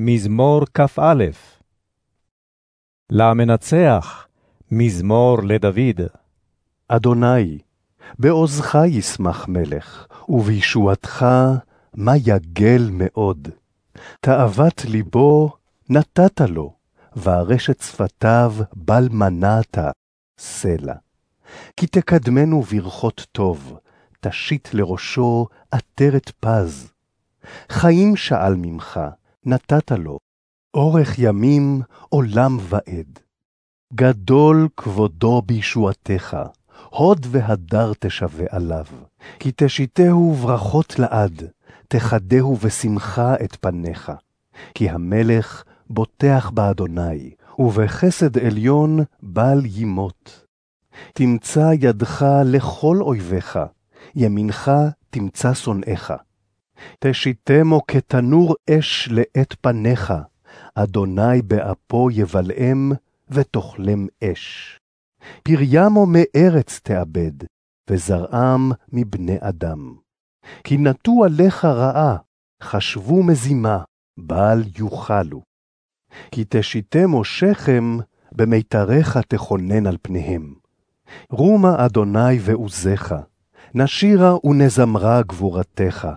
מזמור כ"א. למנצח, מזמור לדוד. אדוני, בעוזך ישמח מלך, ובישועתך מה יגל מאוד. תאוות ליבו נתת לו, וארשת שפתיו בל מנעת, סלע. כי תקדמנו ברכות טוב, תשית לראשו עטרת פז. חיים שאל ממך, נתת לו, אורך ימים עולם ועד. גדול כבודו בישועתך, הוד והדר תשווה עליו. כי תשיתהו ברכות לעד, תחדהו בשמחה את פניך. כי המלך בוטח באדוני, ובחסד עליון בל ימות. תמצא ידך לכל אויביך, ימינך תמצא שונאיך. תשיתמו כתנור אש לעת פניך, אדוני באפו יבלעם, ותאכלם אש. פריימו מארץ תאבד, וזרעם מבני אדם. כי נטו עליך רעה, חשבו מזימה, בל יוכלו. כי תשיתמו שכם, במיתריך תכונן על פניהם. רומה אדוני ועוזך, נשירה ונזמרה גבורתך.